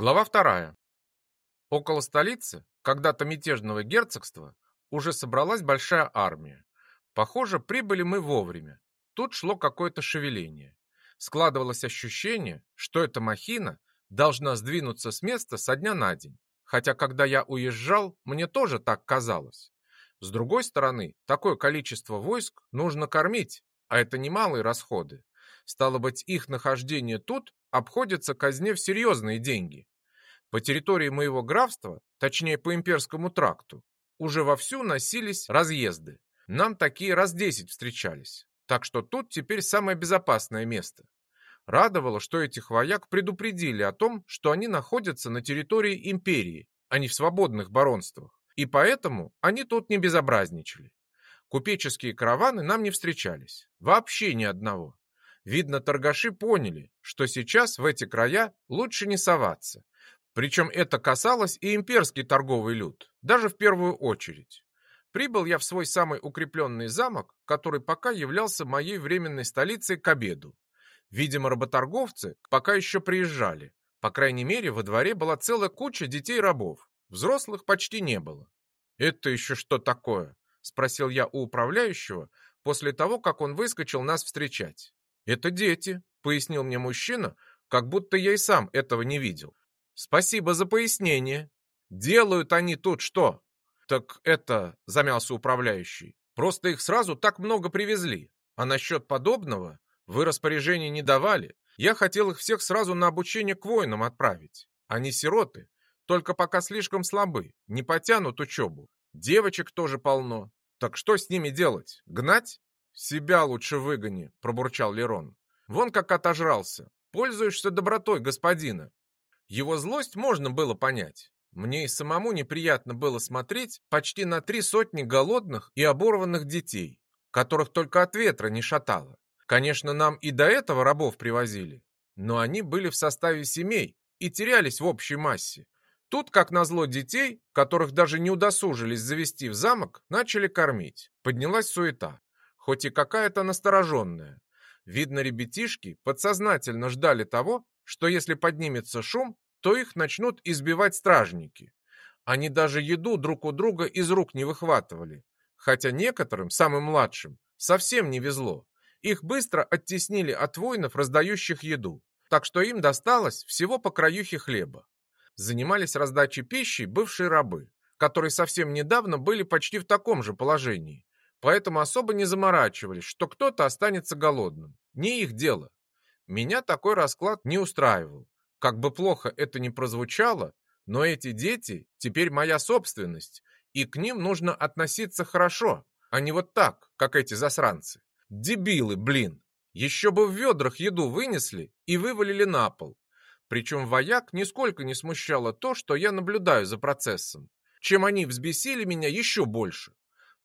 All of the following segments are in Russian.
Глава вторая. Около столицы, когда-то мятежного герцогства, уже собралась большая армия. Похоже, прибыли мы вовремя. Тут шло какое-то шевеление. Складывалось ощущение, что эта махина должна сдвинуться с места со дня на день. Хотя, когда я уезжал, мне тоже так казалось. С другой стороны, такое количество войск нужно кормить, а это немалые расходы. Стало быть, их нахождение тут обходится казне в серьезные деньги. По территории моего графства, точнее по имперскому тракту, уже вовсю носились разъезды. Нам такие раз десять встречались. Так что тут теперь самое безопасное место. Радовало, что этих вояк предупредили о том, что они находятся на территории империи, а не в свободных баронствах. И поэтому они тут не безобразничали. Купеческие караваны нам не встречались. Вообще ни одного. Видно, торгаши поняли, что сейчас в эти края лучше не соваться. Причем это касалось и имперский торговый люд, даже в первую очередь. Прибыл я в свой самый укрепленный замок, который пока являлся моей временной столицей к обеду. Видимо, работорговцы пока еще приезжали. По крайней мере, во дворе была целая куча детей-рабов. Взрослых почти не было. «Это еще что такое?» — спросил я у управляющего после того, как он выскочил нас встречать. «Это дети», — пояснил мне мужчина, как будто я и сам этого не видел. «Спасибо за пояснение. Делают они тут что?» «Так это...» — замялся управляющий. «Просто их сразу так много привезли. А насчет подобного вы распоряжения не давали. Я хотел их всех сразу на обучение к воинам отправить. Они сироты, только пока слишком слабы, не потянут учебу. Девочек тоже полно. Так что с ними делать? Гнать? Себя лучше выгони, пробурчал Лерон. Вон как отожрался. Пользуешься добротой господина. Его злость можно было понять. Мне и самому неприятно было смотреть почти на три сотни голодных и оборванных детей, которых только от ветра не шатало. Конечно, нам и до этого рабов привозили, но они были в составе семей и терялись в общей массе. Тут, как назло, детей, которых даже не удосужились завести в замок, начали кормить. Поднялась суета, хоть и какая-то настороженная. Видно, ребятишки подсознательно ждали того, что если поднимется шум, то их начнут избивать стражники. Они даже еду друг у друга из рук не выхватывали. Хотя некоторым, самым младшим, совсем не везло. Их быстро оттеснили от воинов, раздающих еду. Так что им досталось всего по краюхе хлеба занимались раздачей пищи бывшие рабы, которые совсем недавно были почти в таком же положении, поэтому особо не заморачивались, что кто-то останется голодным. Не их дело. Меня такой расклад не устраивал. Как бы плохо это ни прозвучало, но эти дети теперь моя собственность, и к ним нужно относиться хорошо, а не вот так, как эти засранцы. Дебилы, блин! Еще бы в ведрах еду вынесли и вывалили на пол, причем вояк нисколько не смущало то, что я наблюдаю за процессом. Чем они взбесили меня еще больше.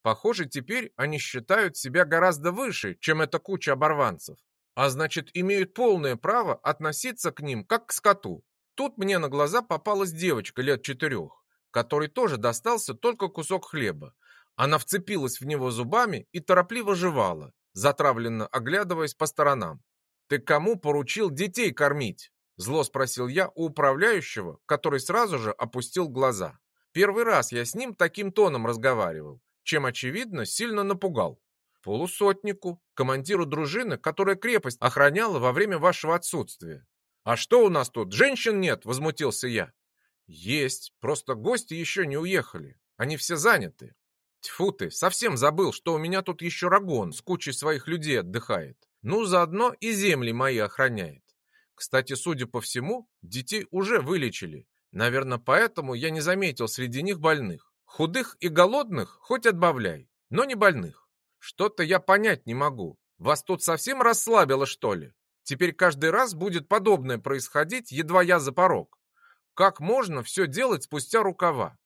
Похоже, теперь они считают себя гораздо выше, чем эта куча оборванцев. А значит, имеют полное право относиться к ним, как к скоту. Тут мне на глаза попалась девочка лет четырех, которой тоже достался только кусок хлеба. Она вцепилась в него зубами и торопливо жевала, затравленно оглядываясь по сторонам. «Ты кому поручил детей кормить?» Зло спросил я у управляющего, который сразу же опустил глаза. Первый раз я с ним таким тоном разговаривал, чем, очевидно, сильно напугал. Полусотнику, командиру дружины, которая крепость охраняла во время вашего отсутствия. «А что у нас тут, женщин нет?» – возмутился я. «Есть, просто гости еще не уехали. Они все заняты». «Тьфу ты, совсем забыл, что у меня тут еще Рагон с кучей своих людей отдыхает. Ну, заодно и земли мои охраняет. Кстати, судя по всему, детей уже вылечили. Наверное, поэтому я не заметил среди них больных. Худых и голодных хоть отбавляй, но не больных. Что-то я понять не могу. Вас тут совсем расслабило, что ли? Теперь каждый раз будет подобное происходить, едва я за порог. Как можно все делать спустя рукава?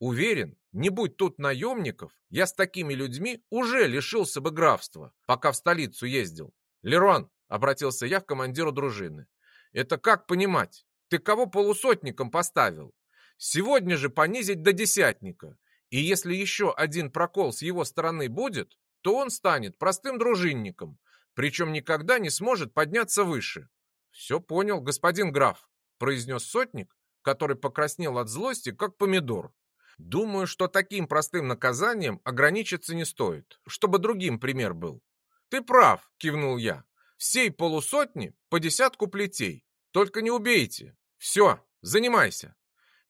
Уверен, не будь тут наемников, я с такими людьми уже лишился бы графства, пока в столицу ездил. Лерон, обратился я к командиру дружины, это как понимать? Ты кого полусотником поставил? Сегодня же понизить до десятника. И если еще один прокол с его стороны будет, то он станет простым дружинником, причем никогда не сможет подняться выше. Все понял, господин граф, произнес сотник, который покраснел от злости, как помидор. Думаю, что таким простым наказанием ограничиться не стоит, чтобы другим пример был. Ты прав, кивнул я. Всей полусотни по десятку плетей. Только не убейте. Все, занимайся.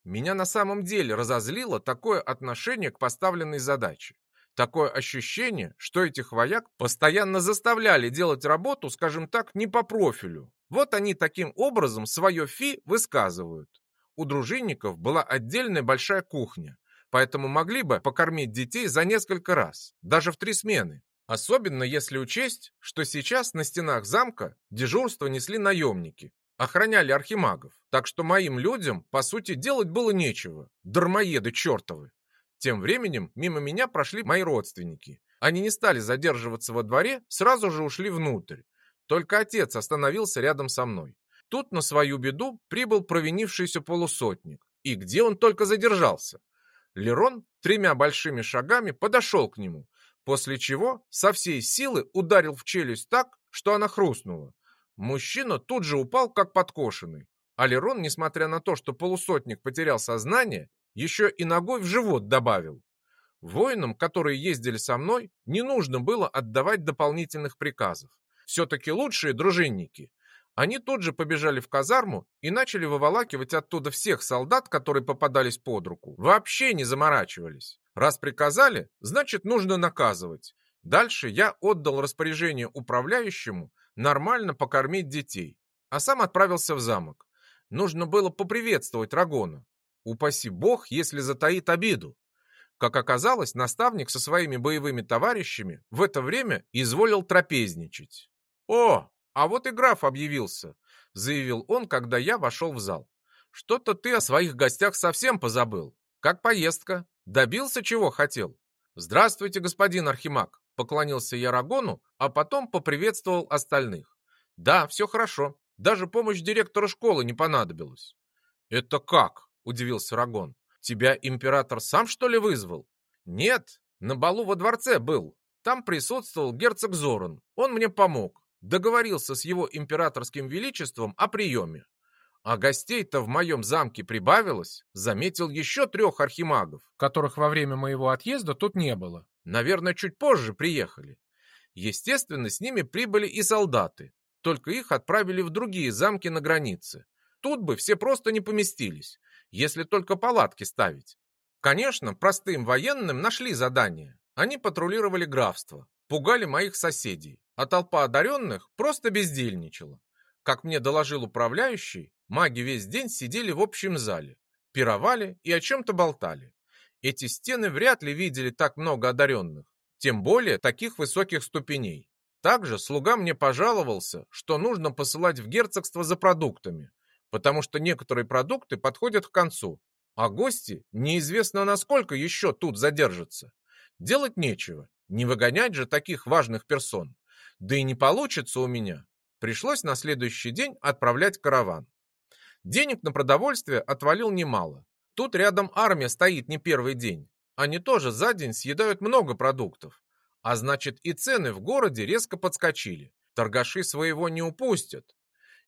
Меня на самом деле разозлило такое отношение к поставленной задаче. Такое ощущение, что этих вояк постоянно заставляли делать работу, скажем так, не по профилю. Вот они таким образом свое фи высказывают. У дружинников была отдельная большая кухня, поэтому могли бы покормить детей за несколько раз, даже в три смены. Особенно если учесть, что сейчас на стенах замка дежурство несли наемники, охраняли архимагов, так что моим людям, по сути, делать было нечего, дармоеды чертовы. Тем временем мимо меня прошли мои родственники. Они не стали задерживаться во дворе, сразу же ушли внутрь. Только отец остановился рядом со мной. Тут на свою беду прибыл провинившийся полусотник. И где он только задержался? Лерон тремя большими шагами подошел к нему, после чего со всей силы ударил в челюсть так, что она хрустнула. Мужчина тут же упал, как подкошенный. А Лерон, несмотря на то, что полусотник потерял сознание, еще и ногой в живот добавил. Воинам, которые ездили со мной, не нужно было отдавать дополнительных приказов. Все-таки лучшие дружинники. Они тут же побежали в казарму и начали выволакивать оттуда всех солдат, которые попадались под руку. Вообще не заморачивались. Раз приказали, значит нужно наказывать. Дальше я отдал распоряжение управляющему нормально покормить детей, а сам отправился в замок. Нужно было поприветствовать Рагона. Упаси бог, если затаит обиду. Как оказалось, наставник со своими боевыми товарищами в это время изволил трапезничать. «О, а вот и граф объявился», — заявил он, когда я вошел в зал. «Что-то ты о своих гостях совсем позабыл. Как поездка? Добился, чего хотел?» «Здравствуйте, господин Архимаг», — поклонился я Рагону, а потом поприветствовал остальных. «Да, все хорошо. Даже помощь директора школы не понадобилась». «Это как?» — удивился Рагон. «Тебя император сам, что ли, вызвал?» «Нет, на балу во дворце был. Там присутствовал герцог Зоран. Он мне помог договорился с его императорским величеством о приеме. А гостей-то в моем замке прибавилось, заметил еще трех архимагов, которых во время моего отъезда тут не было. Наверное, чуть позже приехали. Естественно, с ними прибыли и солдаты, только их отправили в другие замки на границе. Тут бы все просто не поместились, если только палатки ставить. Конечно, простым военным нашли задание. Они патрулировали графство, пугали моих соседей, а толпа одаренных просто бездельничала. Как мне доложил управляющий, маги весь день сидели в общем зале, пировали и о чем-то болтали. Эти стены вряд ли видели так много одаренных, тем более таких высоких ступеней. Также слуга мне пожаловался, что нужно посылать в герцогство за продуктами, потому что некоторые продукты подходят к концу, а гости неизвестно насколько еще тут задержатся. Делать нечего, не выгонять же таких важных персон. Да и не получится у меня. Пришлось на следующий день отправлять караван. Денег на продовольствие отвалил немало. Тут рядом армия стоит не первый день. Они тоже за день съедают много продуктов. А значит и цены в городе резко подскочили. Торгаши своего не упустят.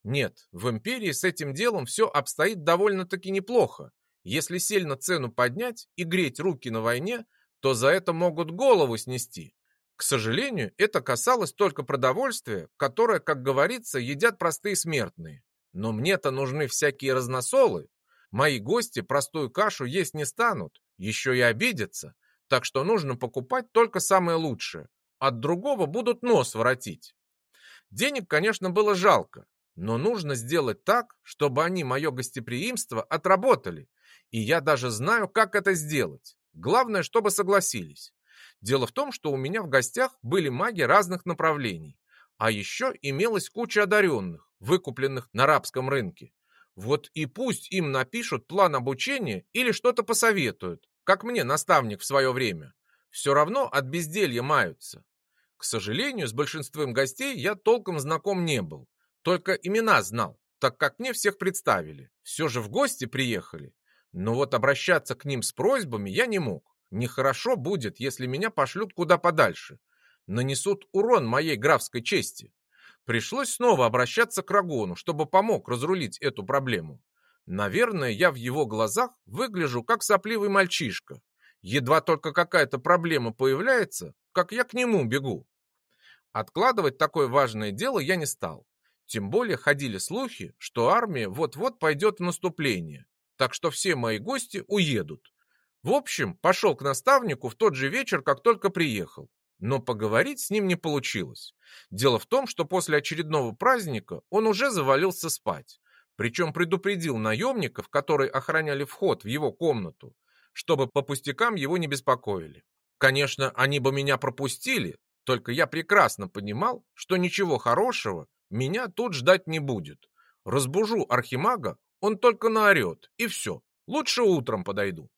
Нет, в империи с этим делом все обстоит довольно-таки неплохо. Если сильно цену поднять и греть руки на войне, то за это могут голову снести. К сожалению, это касалось только продовольствия, которое, как говорится, едят простые смертные. Но мне-то нужны всякие разносолы. Мои гости простую кашу есть не станут, еще и обидятся. Так что нужно покупать только самое лучшее. От другого будут нос воротить. Денег, конечно, было жалко, но нужно сделать так, чтобы они мое гостеприимство отработали. И я даже знаю, как это сделать. Главное, чтобы согласились. Дело в том, что у меня в гостях были маги разных направлений. А еще имелась куча одаренных, выкупленных на рабском рынке. Вот и пусть им напишут план обучения или что-то посоветуют, как мне наставник в свое время. Все равно от безделья маются. К сожалению, с большинством гостей я толком знаком не был. Только имена знал, так как мне всех представили. Все же в гости приехали. Но вот обращаться к ним с просьбами я не мог. Нехорошо будет, если меня пошлют куда подальше. Нанесут урон моей графской чести. Пришлось снова обращаться к Рагону, чтобы помог разрулить эту проблему. Наверное, я в его глазах выгляжу как сопливый мальчишка. Едва только какая-то проблема появляется, как я к нему бегу. Откладывать такое важное дело я не стал. Тем более ходили слухи, что армия вот-вот пойдет в наступление, так что все мои гости уедут. В общем, пошел к наставнику в тот же вечер, как только приехал. Но поговорить с ним не получилось. Дело в том, что после очередного праздника он уже завалился спать. Причем предупредил наемников, которые охраняли вход в его комнату, чтобы по пустякам его не беспокоили. Конечно, они бы меня пропустили, только я прекрасно понимал, что ничего хорошего меня тут ждать не будет. Разбужу архимага, он только наорет, и все. Лучше утром подойду.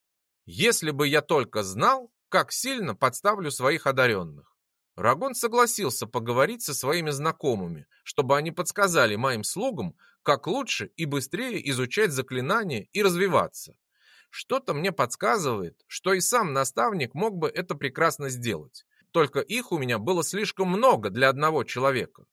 Если бы я только знал, как сильно подставлю своих одаренных. Рагон согласился поговорить со своими знакомыми, чтобы они подсказали моим слугам, как лучше и быстрее изучать заклинания и развиваться. Что-то мне подсказывает, что и сам наставник мог бы это прекрасно сделать. Только их у меня было слишком много для одного человека.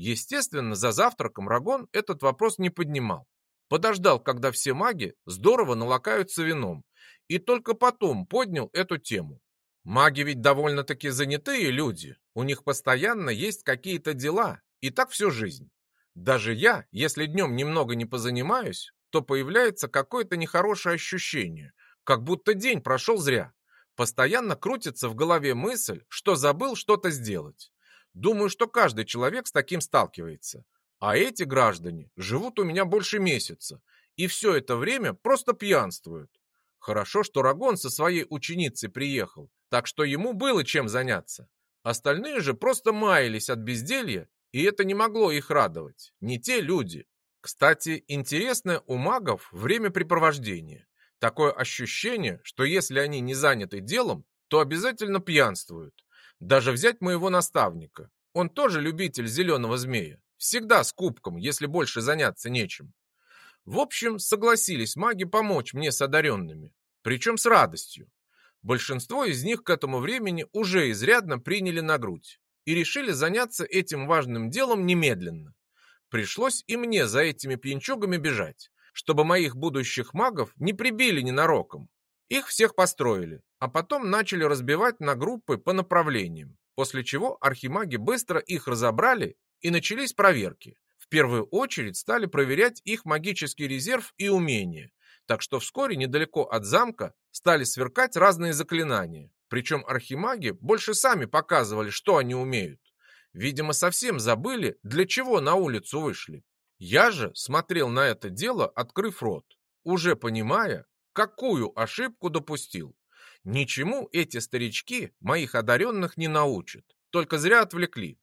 Естественно, за завтраком Рагон этот вопрос не поднимал. Подождал, когда все маги здорово налакаются вином, и только потом поднял эту тему. Маги ведь довольно-таки занятые люди, у них постоянно есть какие-то дела, и так всю жизнь. Даже я, если днем немного не позанимаюсь, то появляется какое-то нехорошее ощущение, как будто день прошел зря. Постоянно крутится в голове мысль, что забыл что-то сделать. Думаю, что каждый человек с таким сталкивается. А эти граждане живут у меня больше месяца, и все это время просто пьянствуют. Хорошо, что Рагон со своей ученицей приехал, так что ему было чем заняться. Остальные же просто маялись от безделья, и это не могло их радовать. Не те люди. Кстати, интересное у магов времяпрепровождение. Такое ощущение, что если они не заняты делом, то обязательно пьянствуют. Даже взять моего наставника. Он тоже любитель зеленого змея. Всегда с кубком, если больше заняться нечем. В общем, согласились маги помочь мне с одаренными. Причем с радостью. Большинство из них к этому времени уже изрядно приняли на грудь и решили заняться этим важным делом немедленно. Пришлось и мне за этими пьянчугами бежать, чтобы моих будущих магов не прибили ненароком. Их всех построили, а потом начали разбивать на группы по направлениям, после чего архимаги быстро их разобрали и начались проверки. В первую очередь стали проверять их магический резерв и умения, так что вскоре недалеко от замка стали сверкать разные заклинания. Причем архимаги больше сами показывали, что они умеют. Видимо, совсем забыли, для чего на улицу вышли. Я же смотрел на это дело, открыв рот, уже понимая, какую ошибку допустил. Ничему эти старички моих одаренных не научат, только зря отвлекли.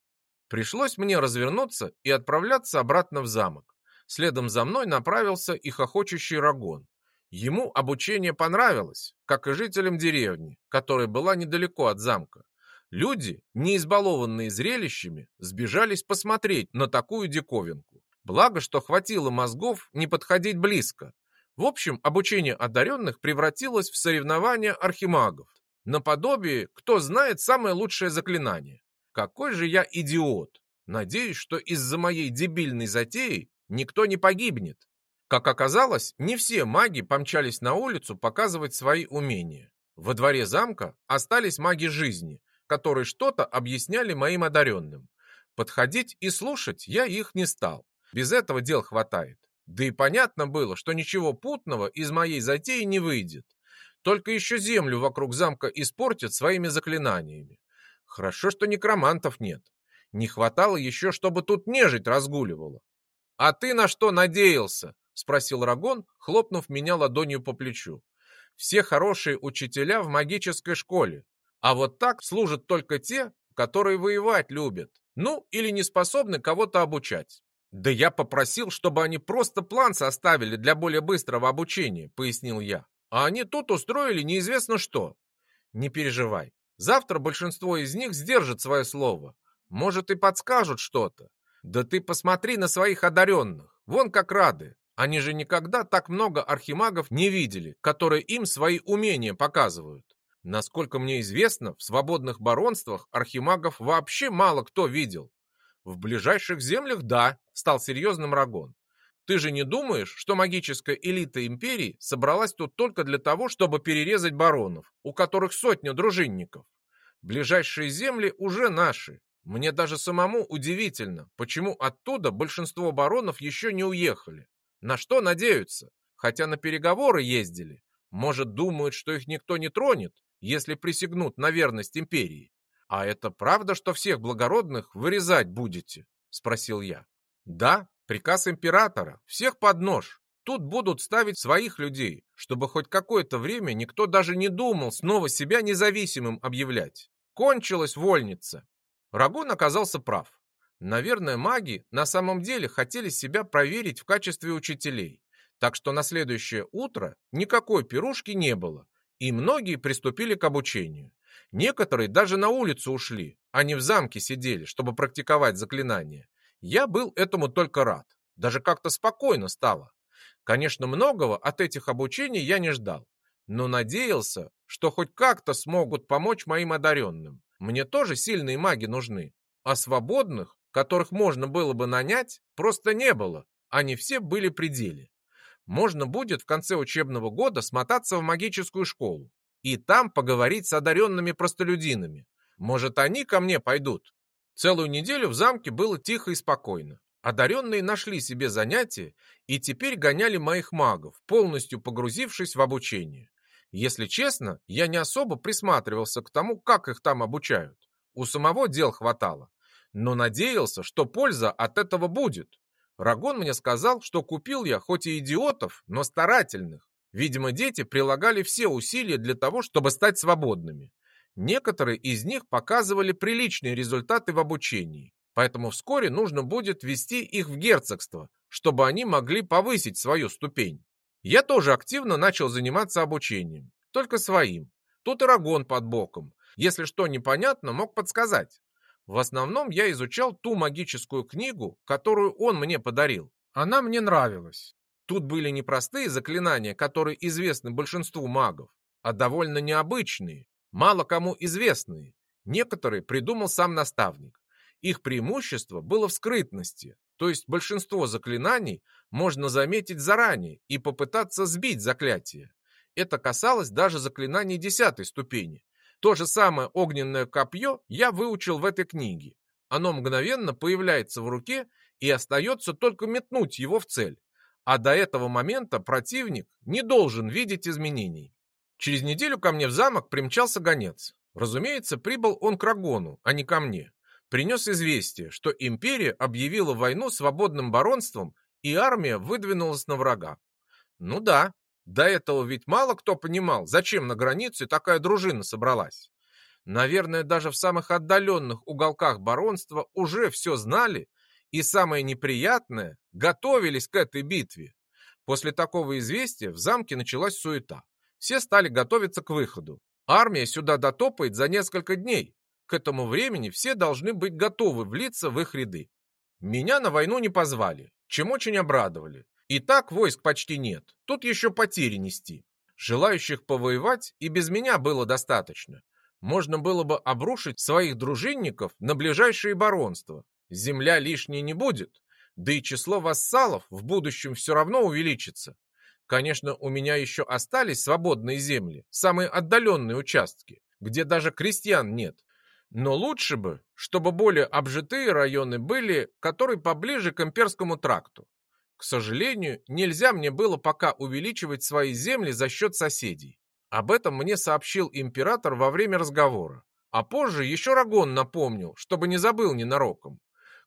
Пришлось мне развернуться и отправляться обратно в замок. Следом за мной направился и хохочущий Рагон. Ему обучение понравилось, как и жителям деревни, которая была недалеко от замка. Люди, не избалованные зрелищами, сбежались посмотреть на такую диковинку. Благо, что хватило мозгов не подходить близко, в общем, обучение одаренных превратилось в соревнование архимагов. Наподобие, кто знает самое лучшее заклинание. Какой же я идиот! Надеюсь, что из-за моей дебильной затеи никто не погибнет. Как оказалось, не все маги помчались на улицу показывать свои умения. Во дворе замка остались маги жизни, которые что-то объясняли моим одаренным. Подходить и слушать я их не стал. Без этого дел хватает. Да и понятно было, что ничего путного из моей затеи не выйдет. Только еще землю вокруг замка испортят своими заклинаниями. Хорошо, что некромантов нет. Не хватало еще, чтобы тут нежить разгуливала. «А ты на что надеялся?» — спросил Рагон, хлопнув меня ладонью по плечу. «Все хорошие учителя в магической школе. А вот так служат только те, которые воевать любят. Ну, или не способны кого-то обучать. «Да я попросил, чтобы они просто план составили для более быстрого обучения», — пояснил я. «А они тут устроили неизвестно что». «Не переживай. Завтра большинство из них сдержит свое слово. Может, и подскажут что-то. Да ты посмотри на своих одаренных. Вон как рады. Они же никогда так много архимагов не видели, которые им свои умения показывают. Насколько мне известно, в свободных баронствах архимагов вообще мало кто видел. В ближайших землях – да, стал серьезным Рагон. Ты же не думаешь, что магическая элита империи собралась тут только для того, чтобы перерезать баронов, у которых сотня дружинников? Ближайшие земли уже наши. Мне даже самому удивительно, почему оттуда большинство баронов еще не уехали. На что надеются? Хотя на переговоры ездили. Может, думают, что их никто не тронет, если присягнут на верность империи. А это правда, что всех благородных вырезать будете? Спросил я. Да, Приказ императора. Всех под нож. Тут будут ставить своих людей, чтобы хоть какое-то время никто даже не думал снова себя независимым объявлять. Кончилась вольница. Рагон оказался прав. Наверное, маги на самом деле хотели себя проверить в качестве учителей. Так что на следующее утро никакой пирушки не было, и многие приступили к обучению. Некоторые даже на улицу ушли, а не в замке сидели, чтобы практиковать заклинания. Я был этому только рад. Даже как-то спокойно стало. Конечно, многого от этих обучений я не ждал, но надеялся, что хоть как-то смогут помочь моим одаренным. Мне тоже сильные маги нужны, а свободных, которых можно было бы нанять, просто не было. Они все были при деле. Можно будет в конце учебного года смотаться в магическую школу и там поговорить с одаренными простолюдинами. Может, они ко мне пойдут. Целую неделю в замке было тихо и спокойно. Одаренные нашли себе занятия и теперь гоняли моих магов, полностью погрузившись в обучение. Если честно, я не особо присматривался к тому, как их там обучают. У самого дел хватало. Но надеялся, что польза от этого будет. Рагон мне сказал, что купил я хоть и идиотов, но старательных. Видимо, дети прилагали все усилия для того, чтобы стать свободными. Некоторые из них показывали приличные результаты в обучении, поэтому вскоре нужно будет ввести их в герцогство, чтобы они могли повысить свою ступень. Я тоже активно начал заниматься обучением, только своим. Тут Ирагон под боком. Если что непонятно, мог подсказать. В основном я изучал ту магическую книгу, которую он мне подарил. Она мне нравилась. Тут были не простые заклинания, которые известны большинству магов, а довольно необычные, мало кому известные. Некоторые придумал сам наставник. Их преимущество было в скрытности, то есть большинство заклинаний можно заметить заранее и попытаться сбить заклятие. Это касалось даже заклинаний десятой ступени. То же самое огненное копье я выучил в этой книге. Оно мгновенно появляется в руке и остается только метнуть его в цель. А до этого момента противник не должен видеть изменений. Через неделю ко мне в замок примчался гонец. Разумеется, прибыл он к Рагону, а не ко мне. Принес известие, что империя объявила войну свободным баронством, и армия выдвинулась на врага. Ну да, до этого ведь мало кто понимал, зачем на границе такая дружина собралась. Наверное, даже в самых отдаленных уголках баронства уже все знали, и самое неприятное, готовились к этой битве. После такого известия в замке началась суета. Все стали готовиться к выходу. Армия сюда дотопает за несколько дней. К этому времени все должны быть готовы влиться в их ряды. Меня на войну не позвали, чем очень обрадовали. И так войск почти нет, тут еще потери нести. Желающих повоевать и без меня было достаточно. Можно было бы обрушить своих дружинников на ближайшие баронства. Земля лишней не будет, да и число вассалов в будущем все равно увеличится. Конечно, у меня еще остались свободные земли, самые отдаленные участки, где даже крестьян нет. Но лучше бы, чтобы более обжитые районы были, которые поближе к имперскому тракту. К сожалению, нельзя мне было пока увеличивать свои земли за счет соседей. Об этом мне сообщил император во время разговора. А позже еще Рагон напомнил, чтобы не забыл ненароком.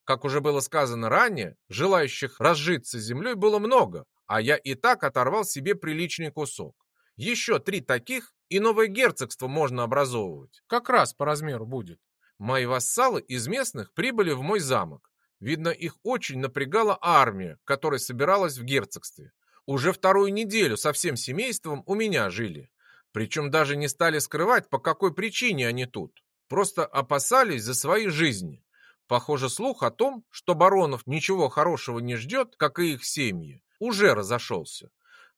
Как уже было сказано ранее, желающих разжиться землей было много, а я и так оторвал себе приличный кусок. Еще три таких, и новое герцогство можно образовывать. Как раз по размеру будет. Мои вассалы из местных прибыли в мой замок. Видно, их очень напрягала армия, которая собиралась в герцогстве. Уже вторую неделю со всем семейством у меня жили. Причем даже не стали скрывать, по какой причине они тут. Просто опасались за свои жизни. Похоже, слух о том, что баронов ничего хорошего не ждет, как и их семьи, уже разошелся.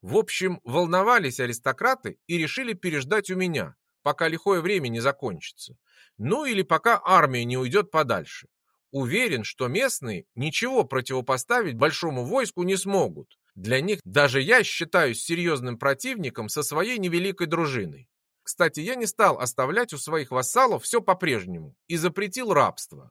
В общем, волновались аристократы и решили переждать у меня, пока лихое время не закончится. Ну или пока армия не уйдет подальше. Уверен, что местные ничего противопоставить большому войску не смогут. Для них даже я считаюсь серьезным противником со своей невеликой дружиной. Кстати, я не стал оставлять у своих вассалов все по-прежнему и запретил рабство.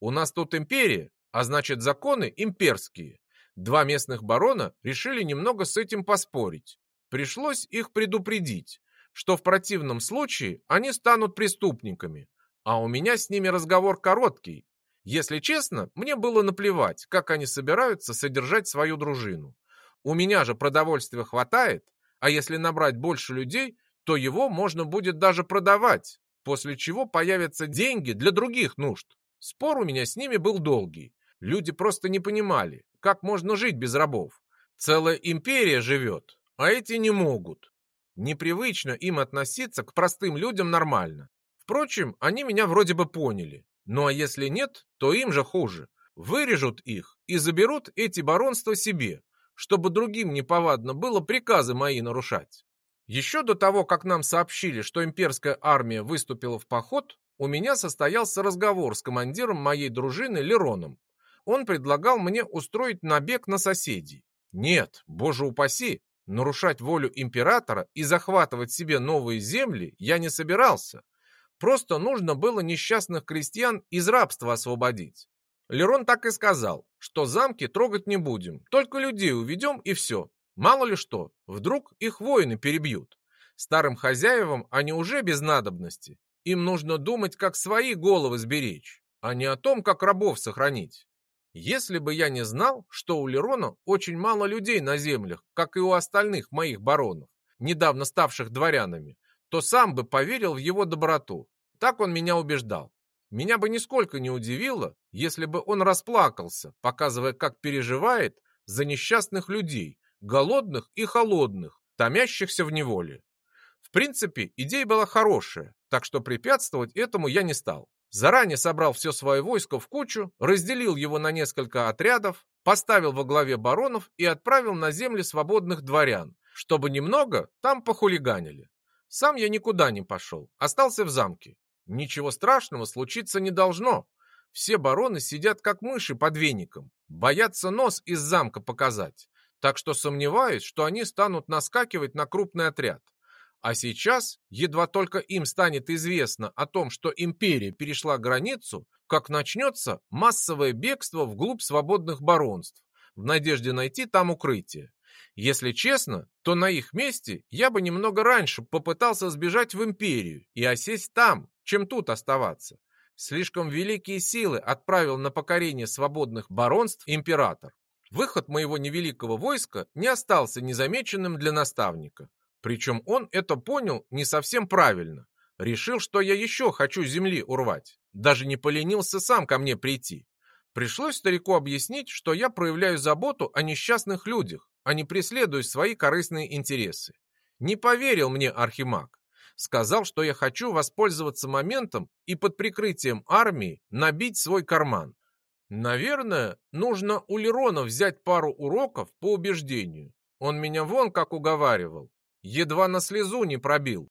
У нас тут империя, а значит законы имперские. Два местных барона решили немного с этим поспорить. Пришлось их предупредить, что в противном случае они станут преступниками. А у меня с ними разговор короткий. Если честно, мне было наплевать, как они собираются содержать свою дружину. У меня же продовольствия хватает, а если набрать больше людей, то его можно будет даже продавать, после чего появятся деньги для других нужд. Спор у меня с ними был долгий. Люди просто не понимали, как можно жить без рабов. Целая империя живет, а эти не могут. Непривычно им относиться к простым людям нормально. Впрочем, они меня вроде бы поняли. Ну а если нет, то им же хуже. Вырежут их и заберут эти баронства себе, чтобы другим неповадно было приказы мои нарушать. Еще до того, как нам сообщили, что имперская армия выступила в поход, у меня состоялся разговор с командиром моей дружины Лероном. Он предлагал мне устроить набег на соседей. Нет, боже упаси, нарушать волю императора и захватывать себе новые земли я не собирался. Просто нужно было несчастных крестьян из рабства освободить. Лерон так и сказал, что замки трогать не будем, только людей уведем и все. Мало ли что, вдруг их воины перебьют. Старым хозяевам они уже без надобности. Им нужно думать, как свои головы сберечь, а не о том, как рабов сохранить. Если бы я не знал, что у Лерона очень мало людей на землях, как и у остальных моих баронов, недавно ставших дворянами, то сам бы поверил в его доброту. Так он меня убеждал. Меня бы нисколько не удивило, если бы он расплакался, показывая, как переживает за несчастных людей, голодных и холодных, томящихся в неволе. В принципе, идея была хорошая, так что препятствовать этому я не стал. Заранее собрал все свое войско в кучу, разделил его на несколько отрядов, поставил во главе баронов и отправил на земли свободных дворян, чтобы немного там похулиганили. Сам я никуда не пошел, остался в замке. Ничего страшного случиться не должно. Все бароны сидят как мыши под веником, боятся нос из замка показать так что сомневаюсь, что они станут наскакивать на крупный отряд. А сейчас, едва только им станет известно о том, что империя перешла границу, как начнется массовое бегство вглубь свободных баронств, в надежде найти там укрытие. Если честно, то на их месте я бы немного раньше попытался сбежать в империю и осесть там, чем тут оставаться. Слишком великие силы отправил на покорение свободных баронств император. Выход моего невеликого войска не остался незамеченным для наставника. Причем он это понял не совсем правильно. Решил, что я еще хочу земли урвать. Даже не поленился сам ко мне прийти. Пришлось старику объяснить, что я проявляю заботу о несчастных людях, а не преследую свои корыстные интересы. Не поверил мне Архимаг. Сказал, что я хочу воспользоваться моментом и под прикрытием армии набить свой карман. Наверное, нужно у Лерона взять пару уроков по убеждению. Он меня вон как уговаривал. Едва на слезу не пробил.